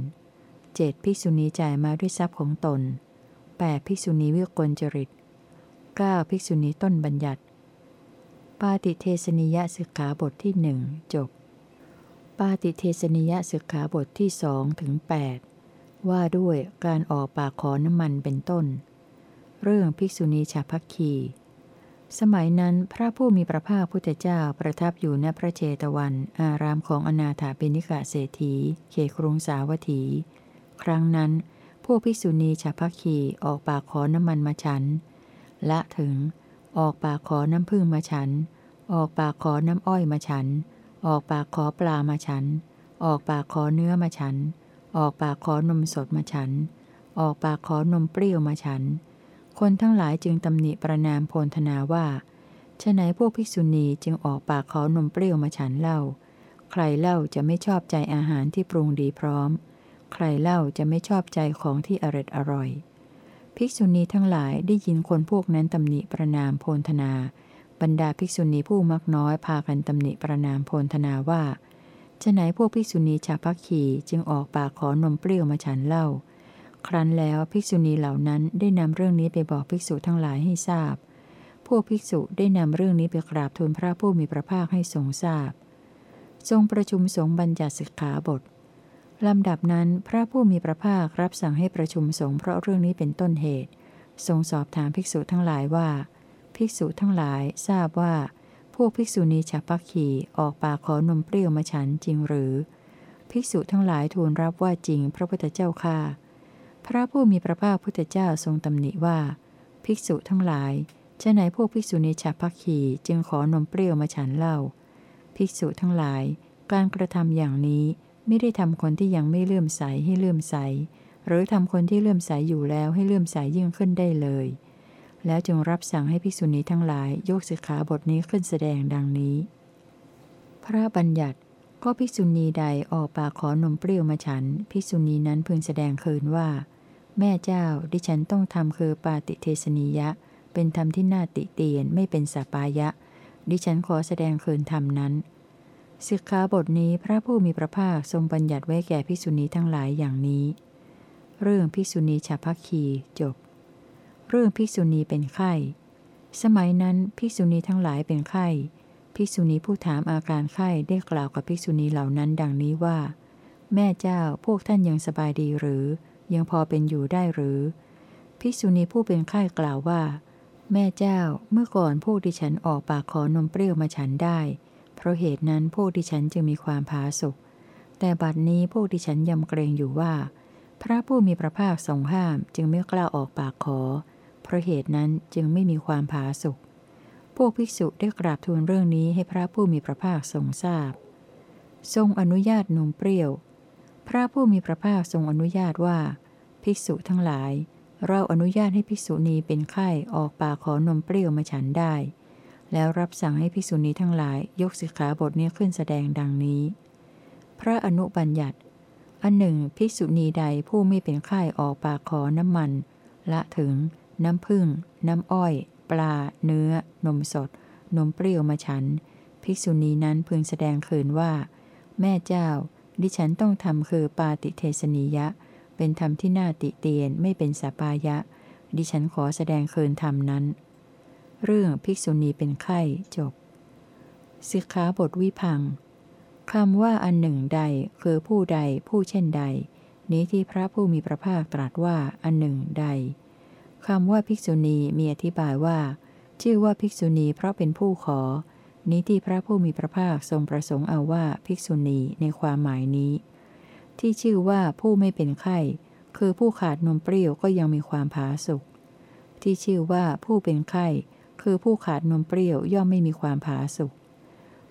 7. ภิกษุณีจ่ายมาด้วยทรัพย์ของตน 8. ภิกษุณีวิกลจริต 9. ภิกษุณีต้นบัญญัติ ปาติเทสนิยสิกขาบทที่หนึ่งจบ ปาติเทสนิยสิกขาบทที่สองถึง8ว่าด้วยการออกปากขอน้ำมันเป็นต้น เรื่องภิกษุณีชาพักคี สมัยนั้นพระผู้มีพระภาคพุทธเจ้าประทับอยู่ณพระเจตวัน อารามของอนาถาปิณิกะเศรษฐีเขครุงสาวัตถี ครั้งนั้น พวกภิกษุณีชาพัคีออกปากขอน้ำมันมาฉัน ละถึง ออกปากขอน้ำพึ่งมาฉัน ออกปากขอน้ำอ้อยมาฉัน ออกปากขอปลามาฉัน ออกปากขอเนื้อมาฉัน ออกปากขอนมสดมาฉัน ออกปากขอนมเปรี้ยวมาฉัน คนทั้งหลายจึงตำหนิประนามโพลธนาว่าฉะไหนพวกภิกษุณีจึงออกปากขอนมเปรี้ยวมาฉันเล่า ใครเล่าจะไม่ชอบใจอาหารที่ปรุงดีพร้อม ใครเล่าจะไม่ชอบใจของที่อร่อยอร่อย ภิกษุณีทั้งหลายได้ยินคนพวกนั้นตำหนิประนามโพลธนา บรรดาภิกษุณีผู้มักน้อยพากันตำหนิประนามโพลธนาว่าฉะไหนพวกภิกษุณีชาวพักขีจึงออกปากขอนมเปรี้ยวมาฉันเล่า ครั้นแล้วภิกษุณีเหล่านั้นได้นำเรื่องนี้ไปบอกภิกษุทั้งหลายให้ทราบ พวกภิกษุได้นำเรื่องนี้ไปกราบทูลพระผู้มีพระภาคให้ทรงทราบ ทรงประชุมสงฆ์บัญญัติสิกขาบทลำดับนั้นพระผู้มีพระภาครับสั่งให้ประชุมสงฆ์เพราะเรื่องนี้เป็นต้นเหตุ ทรงสอบถามภิกษุทั้งหลายว่า ภิกษุทั้งหลายทราบว่า พวกภิกษุณีฉับพักขีออกปากขอนมเปรี้ยวมาฉันจริงหรือ ภิกษุทั้งหลายทูลรับว่าจริงพระพุทธเจ้าค่า พระผู้มีพระภาคพุทธเจ้าทรงตำหนิว่า ภิกษุทั้งหลายจะไหนพวกภิกษุณีฉับพักขีจึงขอนมเปรี้ยวมาฉันเล่า ภิกษุทั้งหลาย การกระทำอย่างนี้ไม่ได้ทำคนที่ยังไม่เลื่อมใสให้เลื่อมใส หรือทำคนที่เลื่อมใสอยู่แล้วให้เลื่อมใสยิ่งขึ้นได้เลย แล้วจึงรับสั่งให้ภิกษุณีทั้งหลายยกสิกขาบทนี้ขึ้นแสดงดังนี้ พระบัญญัติก็ภิกษุณีใดออกปากขอนมเปรี้ยวมาฉัน ภิกษุณีนั้นพึงแสดงคืนว่า แม่เจ้าดิฉันต้องทำคือปาติเทสนิยะ เป็นธรรมที่น่าติเตียนไม่เป็นสปายะ ดิฉันขอแสดงคืนธรรมนั้นสิกขาบทนี้พระผู้มีพระภาคทรงบัญญัติไว้แก่ภิกษุณีทั้งหลายอย่างนี้ เรื่องภิกษุณีชาพักคีจบ เรื่องภิกษุณีเป็นไข้ สมัยนั้นภิกษุณีทั้งหลายเป็นไข้ ภิกษุณีผู้ถามอาการไข้ได้กล่าวกับภิกษุณีเหล่านั้นดังนี้ว่า แม่เจ้าพวกท่านยังสบายดีหรือ ยังพอเป็นอยู่ได้หรือ ภิกษุณีผู้เป็นไข้กล่าวว่า แม่เจ้าเมื่อก่อนพวกดิฉันออกปากขอนมเปรี้ยวมาฉันได้ เพราะเหตุนั้นพวกดิฉันจึงมีความผาสุกแต่บัดนี้พวกดิฉันยำเกรงอยู่ว่า พระผู้มีพระภาคทรงห้ามจึงไม่กล้าออกปากขอ เพราะเหตุนั้นจึงไม่มีความผาสุกพวกภิกษุได้กราบทูลเรื่องนี้ให้พระผู้มีพระภาคทรงทราบ ทรงอนุญาตนมเปรี้ยว พระผู้มีพระภาคทรงอนุญาตว่า ภิกษุทั้งหลาย เราอนุญาตให้ภิกษุณีเป็นไข้ออกปากขอนมเปรี้ยวมาฉันได้ แล้วรับสั่งให้ภิกษุณีทั้งหลายยกสิกขาบทนี้ขึ้นแสดงดังนี้ พระอนุบัญญัติ อันหนึ่ง ภิกษุณีใดผู้ไม่เป็นไข้ออกปากขอน้ำมัน ละถึง น้ำผึ้งน้ำอ้อย ปลา เนื้อ นมสด นมเปรี้ยวมาฉัน ภิกษุณีนั้นพึงแสดงคืนว่า แม่เจ้า ดิฉันต้องทำคือปาติเทสนิยะ เป็นธรรมที่น่าติเตียนไม่เป็นสปายะ ดิฉันขอแสดงคืนธรรมนั้น เรื่องภิกษุณีเป็นไข้จบสิกขาบทวิพังคำว่าอันหนึ่งใดคือผู้ใดผู้เช่นใด นี้ที่พระผู้มีพระภาคตรัสว่าอันหนึ่งใดคำว่าภิกษุณีมีอธิบายว่า ชื่อว่าภิกษุณีเพราะเป็นผู้ขอ นี้ที่พระผู้มีพระภาคทรงประสงค์เอาว่าภิกษุณีในความหมายนี้ ที่ชื่อว่าผู้ไม่เป็นไข้ คือผู้ขาดนมเปรี้ยวก็ยังมีความผาสุกที่ชื่อว่าผู้เป็นไข้คือผู้ขาดนมเปรี้ยวย่อมไม่มีความผาสุก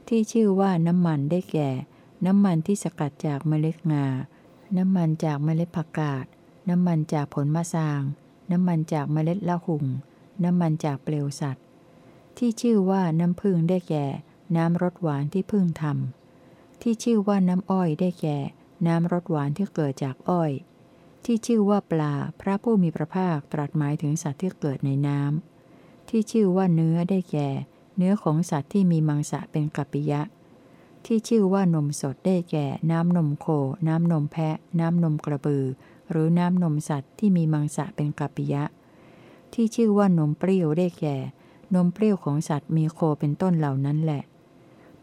ที่ชื่อว่าน้ำมันได้แก่ น้ำมันที่สกัดจากเมล็ดงา น้ำมันจากเมล็ดผักกาด น้ำมันจากผลมะสาง น้ำมันจากเมล็ดละหุ่ง น้ำมันจากเปลวสัตว์ ที่ชื่อว่าน้ำพึ่งได้แก่ น้ำรสหวานที่พึ่งทำที่ชื่อว่าน้ำอ้อยได้แก่ น้ำรสหวานที่เกิดจากอ้อย ที่ชื่อว่าปลาพระผู้มีพระภาคตรัสหมายถึงสัตว์ที่เกิดในน้ำที่ชื่อว่าเนื้อได้แก่ เนื้อของสัตว์ที่มีมังสะเป็นกัปปิยะ ที่ชื่อว่านมสดได้แก่ น้ำนมโค น้ำนมแพะ น้ำนมกระบือ หรือน้ำนมสัตว์ที่มีมังสะเป็นกัปปิยะ ที่ชื่อว่านมเปรี้ยวได้แก่ นมเปรี้ยวของสัตว์มีโคเป็นต้นเหล่านั้นแหละ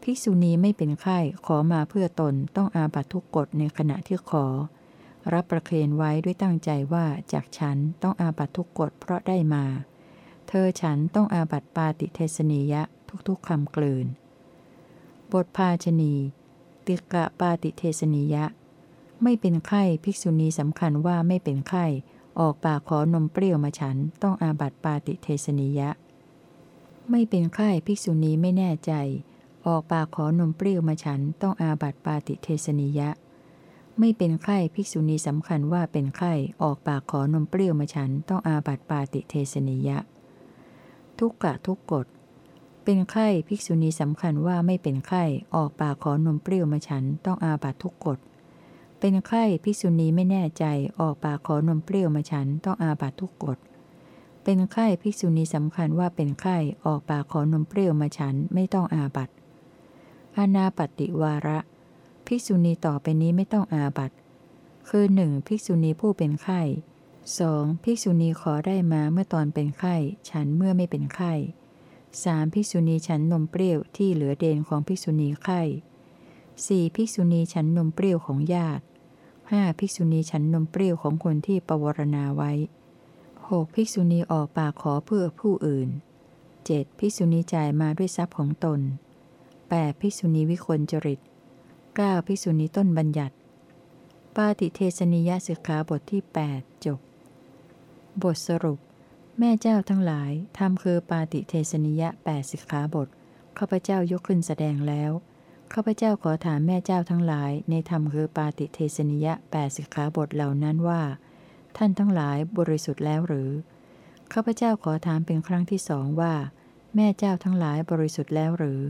ภิกษุณีไม่เป็นไข้ขอมาเพื่อตนต้องอาบัตทุกกฎในขณะที่ขอ รับประเคนไว้ด้วยตั้งใจว่าจากฉันต้องอาบัตทุกกฎเพราะได้มา เธอฉันต้องอาบัตปาติเทสนียะทุกๆคำกลืน บทภาชนี ติกะปาติเทสนิยะ ไม่เป็นไข้ภิกษุณีสำคัญว่าไม่เป็นไข้ออกปากขอนมเปรี้ยวมาฉันต้องอาบัตปาติเทสนิยะ ไม่เป็นไข้ภิกษุณีไม่แน่ใจ ออกปากขอนมเปรี้ยวมาฉันต้องอาบัตปาติเทสนิยะ ไม่เป็นไข้ภิกษุณีสำคัญว่าเป็นไข้ออกปากขอนมเปรี้ยวมาฉันต้องอาบัตปาติเทสนิยะ ทุกกะทุกกฎเป็นไข้ภิกษุณีสำคัญว่าไม่เป็นไข้ออกปากขอนมเปรี้ยวมาฉันต้องอาบัตทุกกฎเป็นไข้ภิกษุณีไม่แน่ใจออกปากขอนมเปรี้ยวมาฉันต้องอาบัตทุกกฎ เป็นไข้ภิกษุณีสำคัญว่าเป็นไข้ออกปากขอนมเปรี้ยวมาฉันไม่ต้องอาบัตอานาปฏิวาระ ภิกษุณีต่อไปนี้ไม่ต้องอาบัตคือหนึ่งภิกษุณีผู้เป็นไข้สองภิกษุณีขอได้มาเมื่อตอนเป็นไข้ฉันเมื่อไม่เป็นไข้สามภิกษุณีฉันนมเปรี้ยวที่เหลือเดนของภิกษุณีไข้สี่ภิกษุณีฉันนมเปรี้ยวของญาติห้าภิกษุณีฉันนมเปรี้ยวของคนที่ปวารณาไว้ หกภิกษุณีออกปากขอเพื่อผู้อื่นเจ็ดภิกษุณีจ่ายมาด้วยทรัพย์ของตนแปดภิกษุณีวิคลจริตเก้าภิกษุณีต้นบัญญัติ ปาติเทสนิยสิกขาบทที่ 8 จบบทสรุป แม่เจ้าทั้งหลายทำคือปาติเทสนิยะแปดสิกขาบทข้าพเจ้ายกขึ้นแสดงแล้วข้าพเจ้าขอถามแม่เจ้าทั้งหลาย ในธรรมคือปาติเทสนิยะแปดสิกขาบทเหล่านั้นว่า ท่านทั้งหลายบริสุทธิ์แล้วหรือ ข้าพเจ้าขอถามเป็นครั้งที่สองว่า แม่เจ้าทั้งหลายบริสุทธิ์แล้วหรือ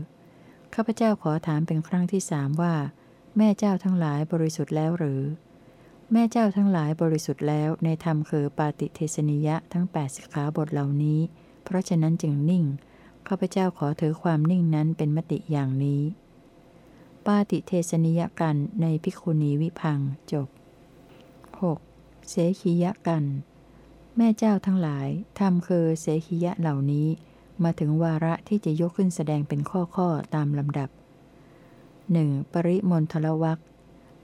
ข้าพเจ้าขอถามเป็นครั้งที่สามว่า แม่เจ้าทั้งหลายบริสุทธิ์แล้วหรือ แม่เจ้าทั้งหลายบริสุทธิ์แล้วในธรรมคือปาติเทสนิยะทั้ง8สิกขาบทเหล่านี้ เพราะฉะนั้นจึงนิ่ง ข้าพเจ้าขอถือความนิ่งนั้นเป็นมติอย่างนี้ ปาติเทสนิยกันในพิคุณีวิพังจบ 6. เสขียกัน แม่เจ้าทั้งหลายธรรมคือเสขียะเหล่านี้ มาถึงวาระที่จะยกขึ้นแสดงเป็นข้อข้อตามลำดับ 1. ปริมณฑลวัค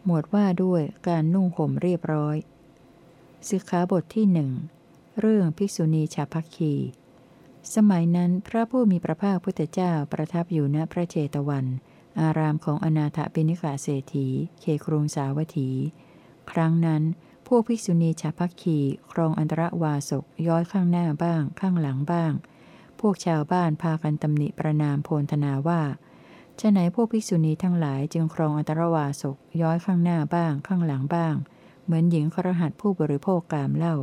หมวดว่าด้วยการนุ่งห่มเรียบร้อยสิกขาบทที่หนึ่งเรื่องภิกษุณีชาพักคี สมัยนั้นพระผู้มีพระภาคพุทธเจ้าประทับอยู่ณพระเจตวัน อารามของอนาถปิณิกาเศรษฐีเคครุงสาวัตถี ครั้งนั้น พวกภิกษุณีชาพักคีครองอันตรวาสกย้อยข้างหน้าบ้าง ข้างหลังบ้าง พวกชาวบ้านพากันตำหนิประนามโพลธนาว่าฉะไหนพวกภิกษุณีทั้งหลายจึงครองอันตรวาสกย้อยข้างหน้าบ้าง ข้างหลังบ้าง เหมือนหญิงครหัสผู้บริโภคกามเล่า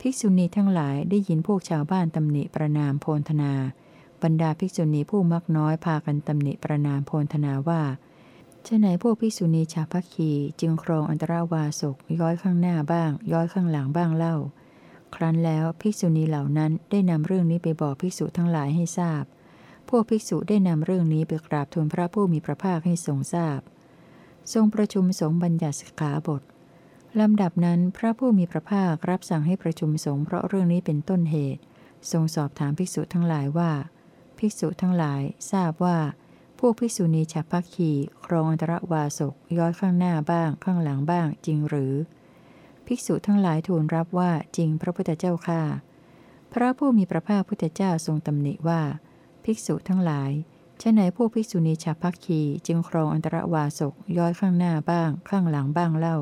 ภิกษุณีทั้งหลายได้ยินพวกชาวบ้านตำหนิประนามโพลธนา บรรดาภิกษุณีผู้มักน้อยพากันตำหนิประนามโพลธนาว่า ฉะไหนพวกภิกษุณีชาพักคีจึงครองอันตรวาสกย้อยข้างหน้าบ้าง ย้อยข้างหลังบ้างเล่า ครั้นแล้วภิกษุณีเหล่านั้นได้นำเรื่องนี้ไปบอกภิกษุทั้งหลายให้ทราบ พวกภิกษุได้นำเรื่องนี้ไปกราบทูลพระผู้มีพระภาคให้ทรงทราบ ทรงประชุมสงฆ์บัญญัติสิกขาบทลำดับนั้นพระผู้มีพระภาครับสั่งให้ประชุมสงฆ์เพราะเรื่องนี้เป็นต้นเหตุ ทรงสอบถามภิกษุทั้งหลายว่า ภิกษุทั้งหลายทราบว่า วกภิกษุณีฉับพักขีครองอันตรวาสกย้อยข้างหน้าบ้างข้างหลังบ้างจริงหรือ ภิกษุทั้งหลายทูลรับว่าจริงพระพุทธเจ้าข้าพระผู้มีพระภาคพุทธเจ้าทรงตำหนิว่า ภิกษุทั้งหลายชะไหนพวกภิกษุณีชาพักคีจึงครองอันตรวาสกย้อยข้างหน้าบ้าง ข้างหลังบ้างเล่า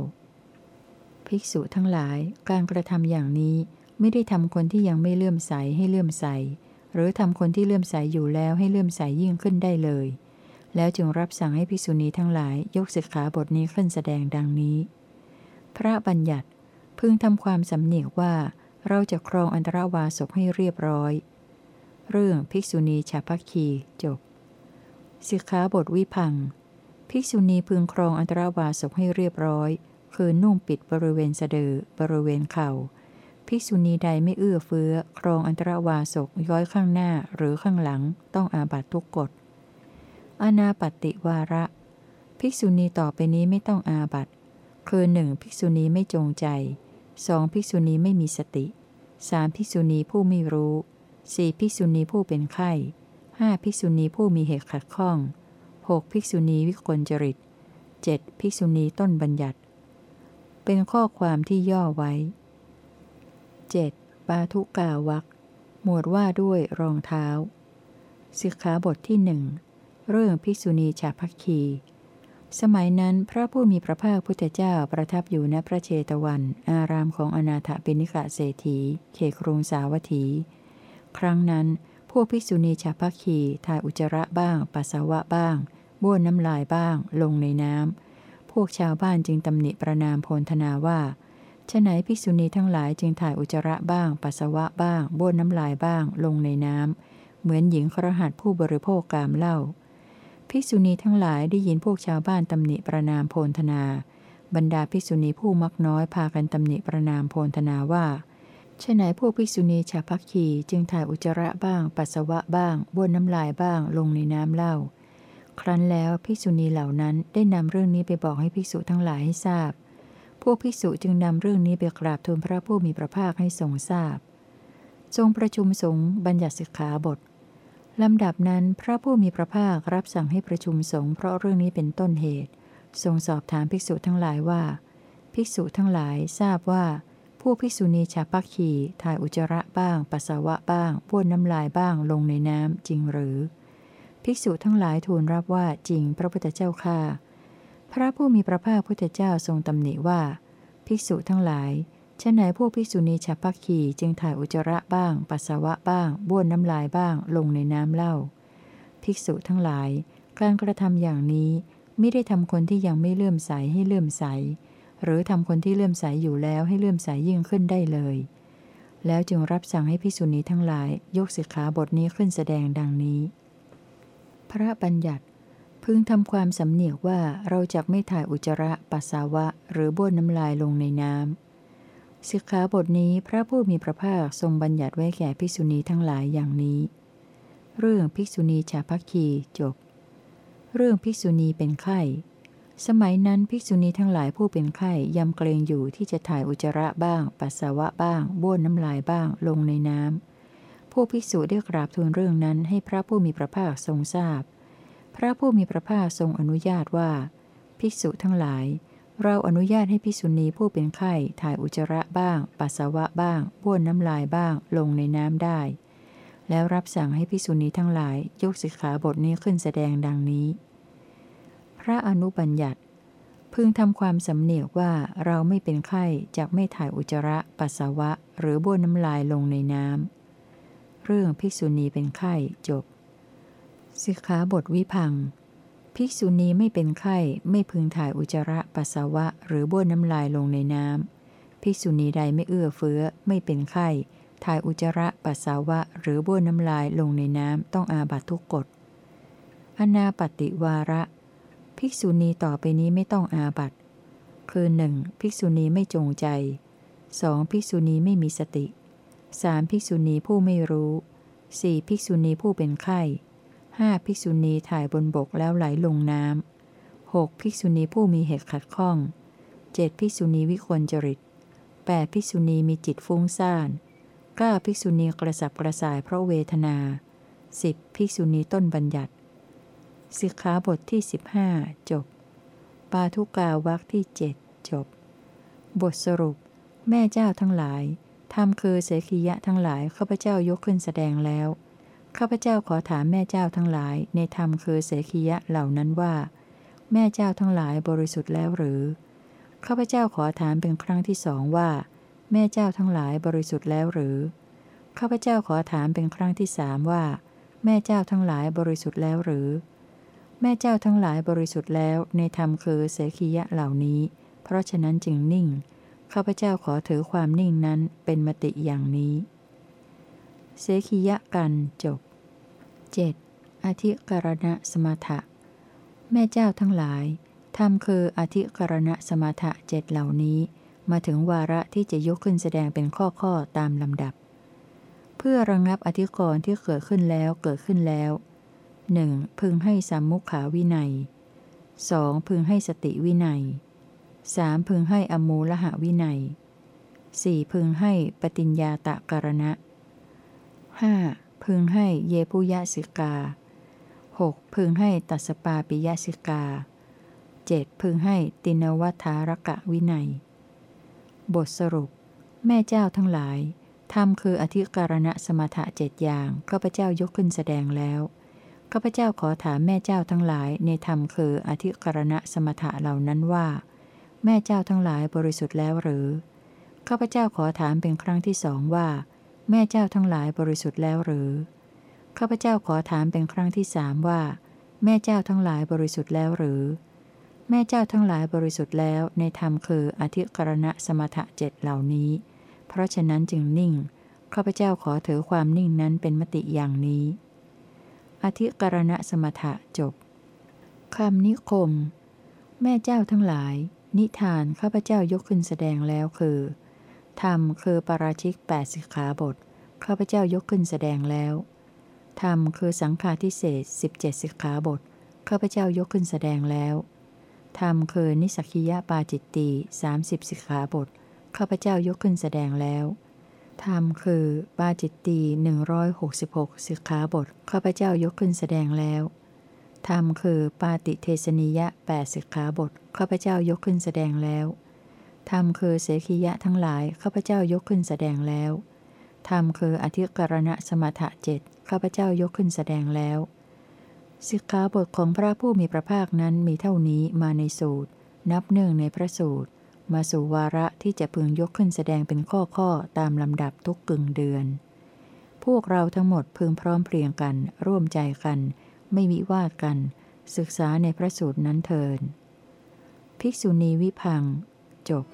ภิกษุทั้งหลายการกระทำอย่างนี้ไม่ได้ทำคนที่ยังไม่เลื่อมใสให้เลื่อมใส หรือทำคนที่เลื่อมใสอยู่แล้วให้เลื่อมใสยิ่งขึ้นได้เลย แล้วจึงรับสั่งให้ภิกษุณีทั้งหลายยกสิกขาบทนี้ขึ้นแสดงดังนี้ พระบัญญัติพึงทำความสำเนียกว่าเราจะครองอันตรวาสกให้เรียบร้อย เรื่องภิกษุณีชาพักคีจบสิกขาบทวิพัง ภิกษุณีพึงครองอันตรวาสกให้เรียบร้อย คือนุ่งปิดบริเวณสะดือบริเวณเขา่า ภิกษุณีใดไม่เอื้อเฟื้อ ครองอันตรวาสกย้อยข้างหน้าหรือข้างหลังต้องอาบัตทุกกฎ อนาปติวาระ ภิกษุณีต่อไปนี้ไม่ต้องอาบัตคือหนึ่งภิกษุณีไม่จงใจสองภิกษุณีไม่มีสติสามภิกษุณีผู้ไม่รู้สี่ภิกษุณีผู้เป็นไข้ห้าภิกษุณีผู้มีเหตุขัดข้องหกภิกษุณีวิกลจริตเจ็ดภิกษุณีต้นบัญญัติ เป็นข้อความที่ย่อไว้ 7. ปาทุกาวักหมวดว่าด้วยรองเท้า สิกขาบทที่หนึ่ง เรื่องภิกษุณีชาพักคี สมัยนั้นพระผู้มีพระภาคพุทธเจ้าประทับอยู่ณพระเชตวัน อารามของอนาถปิณิกะเศรษฐี เขครุงสาวัตถี ครั้งนั้น พวกภิกษุณีชาพักคีถ่ายอุจจาระบ้าง ปัสสาวะบ้างบ้วนน้ำลายบ้าง ลงในน้ำ พวกชาวบ้านจึงตำหนิประนามโพลธนาว่าฉไหนภิกษุณีทั้งหลายจึงถ่ายอุจจาระบ้าง ปัสสาวะบ้างบ้วนน้ำลายบ้าง ลงในน้ำ เหมือนหญิงครหัสผู้บริโภคกามเล่า ภิกษุณีทั้งหลายได้ยินพวกชาวบ้านตำหนิประนามโพลธนา บรรดาภิกษุณีผู้มักน้อยพากันตำหนิประนามโพลธนาว่าฉไหนพวกภิกษุณีชาพักคีจึงถ่ายอุจจาระบ้าง ปัสสาวะบ้างบ้วนน้ำลายบ้างลงในน้ำเล่า ครั้นแล้วภิกษุณีเหล่านั้นได้นำเรื่องนี้ไปบอกให้ภิกษุทั้งหลายให้ทราบ พวกภิกษุจึงนำเรื่องนี้ไปกราบทูลพระผู้มีพระภาคให้ทรงทราบ ทรงประชุมสงฆ์บัญญัติสิกขาบท ลำดับนั้นพระผู้มีพระภาครับสั่งให้ประชุมสงฆ์เพราะเรื่องนี้เป็นต้นเหตุ ทรงสอบถามภิกษุทั้งหลายว่า ภิกษุทั้งหลายทราบว่า ผู้ภิกษุณีชาปักขีถ่ายอุจจาระบ้าง ปัสสาวะบ้างบ้วนน้ำลายบ้างลงในน้ำจริงหรือ ภิกษุทั้งหลายทูลรับว่าจริงพระพุทธเจ้าค่าพระผู้มีพระภาคพุทธเจ้าทรงตำหนิว่า ภิกษุทั้งหลาย ชนไหนพวกภิกษุณีฉับพักขีจึงถ่ายอุจจาระบ้าง ปัสสาวะบ้างบ้วนน้ำลายบ้าง ลงในน้ำเล่า ภิกษุทั้งหลาย การกระทำอย่างนี้ไม่ได้ทำคนที่ยังไม่เลื่อมใสให้เลื่อมใส หรือทำคนที่เลื่อมใสอยู่แล้วให้เลื่อมใสยิ่งขึ้นได้เลย แล้วจึงรับสั่งให้ภิกษุณีทั้งหลาย ยกสิกขาบทนี้ขึ้นแสดงดังนี้ พระบัญญัติพึงทำความสำเนียกว่าเราจะไม่ถ่ายอุจจาระปัสสาวะ หรือบ้วนน้ำลายลงในน้ำ สิกขาบทนี้พระผู้มีพระภาคทรงบัญญัติไว้แก่ภิกษุณีทั้งหลายอย่างนี้ เรื่องภิกษุณีชาพักคีจบ เรื่องภิกษุณีเป็นไข้ สมัยนั้นภิกษุณีทั้งหลายผู้เป็นไข้ยำเกรงอยู่ที่จะถ่ายอุจจาระบ้าง ปัสสาวะบ้างบ้วนน้ำลายบ้าง ลงในน้ำผู้ภิกษุได้กราบทูลเรื่องนั้นให้พระผู้มีพระภาคทรงทราบพระผู้มีพระภาคทรงอนุญาตว่า ภิกษุทั้งหลาย เราอนุญาตให้ภิกษุณีผู้เป็นไข้ถ่ายอุจจาระบ้าง ปัสสาวะบ้างบ้วนน้ำลายบ้าง ลงในน้ำได้ แล้วรับสั่งให้ภิกษุณีทั้งหลายยกสิกขาบทนี้ขึ้นแสดงดังนี้ พระอนุบัญญัติ พึงทำความสำเนียกว่าเราไม่เป็นไข้จากไม่ถ่ายอุจจาระปัสสาวะ หรือบ้วนน้ำลายลงในน้ำเรื่องภิกษุณีเป็นไข้จบสิกขาบทวิพัง ภิกษุณีไม่เป็นไข้ไม่พึงถ่ายอุจจาระปัสสาวะ หรือบ้วนน้ำลายลงในน้ำ ภิกษุณีใดไม่เอื้อเฟื้อ ไม่เป็นไข้ ถ่ายอุจจาระปัสสาวะ หรือบ้วนน้ำลายลงในน้ำ ต้องอาบัตทุกกฎอนาปติวาระ ภิกษุณีต่อไปนี้ไม่ต้องอาบัตคือหนึ่งภิกษุณีไม่จงใจสองภิกษุณีไม่มีสติสามภิกษุณีผู้ไม่รู้สี่ภิกษุณีผู้เป็นไข้ ห้าภิกษุณีถ่ายบนบกแล้วไหลลงน้ำหกภิกษุณีผู้มีเหตุขัดข้องเจ็ดภิกษุณีวิคลจริตแปดภิกษุณีมีจิตฟุ้งซ่านเก้าภิกษุณีกระสับกระส่ายเพราะเวทนาสิบภิกษุณีต้นบัญญัติสิกขาบทที่สิบห้าจบ ปาทุกาวักที่เจ็ดจบ บทสรุป แม่เจ้าทั้งหลายทำคือเสขียะทั้งหลายข้าพเจ้ายกขึ้นแสดงแล้ว ข้าพเจ้าขอถามแม่เจ้าทั้งหลายในธรรมคือเสขียะเหล่านั้นว่า แม่เจ้าทั้งหลายบริสุทธิ์แล้วหรือ ข้าพเจ้าขอถามเป็นครั้งที่สองว่า แม่เจ้าทั้งหลายบริสุทธิ์แล้วหรือ ข้าพเจ้าขอถามเป็นครั้งที่สามว่า แม่เจ้าทั้งหลายบริสุทธิ์แล้วหรือ แม่เจ้าทั้งหลายบริสุทธิ์แล้วในธรรมคือเสขียะเหล่านี้ เพราะฉะนั้นจึงนิ่ง ข้าพเจ้าขอถือความนิ่งนั้นเป็นมติอย่างนี้ เสขียะกันจบ 7. อธิกรณะสมถะ แม่เจ้าทั้งหลายทำคืออธิกรณะสมถะเจ็ดเหล่านี้ มาถึงวาระที่จะยกขึ้นแสดงเป็นข้อข้อตามลำดับ เพื่อระงงับอธิกรณ์ที่เกิดขึ้นแล้วเกิดขึ้นแล้วหนึ่งพึงให้สัมมุขาวินัย 2. พึงให้สติวินัย 3. พึงให้อมูลหะวินัย 4. พึงให้ปฏิญญาตะกรณะ 5. พึงให้เยปุยสิกา 6. พึงให้ตัสปาปิยสิกา 7. พึงให้ตินวัฏารกะวินัย บทสรุป แม่เจ้าทั้งหลายธรรมคืออธิการณะสมถะเจ็ดอย่างข้าพเจ้ายกขึ้นแสดงแล้วข้าพเจ้าขอถามแม่เจ้าทั้งหลายในธรรมคืออธิการณะสมถะเหล่านั้นว่า แม่เจ้าทั้งหลายบริสุทธิ์แล้วหรือข้าพเจ้าขอถามเป็นครั้งที่สองว่า แม่เจ้าทั้งหลายบริสุทธิ์แล้วหรือข้าพเจ้าขอถามเป็นครั้งที่สามว่า แม่เจ้าทั้งหลายบริสุทธิ์แล้วหรือ แม่เจ้าทั้งหลายบริสุทธิ์แล้วในธรรมคืออธิกรณะสมถะเจ็ดเหล่านี้ เพราะฉะนั้นจึงนิ่งข้าพเจ้าขอถือความนิ่งนั้นเป็นมติอย่างนี้ อธิกรณะสมถะจบคำนิคม แม่เจ้าทั้งหลาย นิทานข้าพเจ้ายกขึ้นแสดงแล้วคือ ธรรมคือปราชิกแปดสิกขาบทข้าพเจ้ายกขึ้นแสดงแล้ว ธรรมคือสังฆาทิเศษสิบเจ็ดสิกขาบทข้าพเจ้ายกขึ้นแสดงแล้ว ธรรมคือนิสักิยะปาจิตตีสามสิบสิกขาบทข้าพเจ้ายกขึ้นแสดงแล้ว ธรรมคือปาจิตตีหนึ่งร้อยหกสิบหกสิกขาบทข้าพเจ้ายกขึ้นแสดงแล้ว ธรรมคือปาติเทสนิยะแปดสิกขาบทข้าพเจ้ายกขึ้นแสดงแล้ว ธรรมคือเสขียะทั้งหลายข้าพเจ้ายกขึ้นแสดงแล้วธรรมคืออธิกรณะสมถะเจ็ดข้าพเจ้ายกขึ้นแสดงแล้วสิกขาบทของพระผู้มีพระภาคนั้นมีเท่านี้มาในสูตร นับหนึ่งในพระสูตร มาสู่วาระที่จะพึงยกขึ้นแสดงเป็นข้อข้อตามลำดับทุกกึ่งเดือน พวกเราทั้งหมดพึงพร้อมเพรียงกัน ร่วมใจกัน ไม่วิวาดกัน ศึกษาในพระสูตรนั้นเทิน ภิกษุณีวิพัง จบ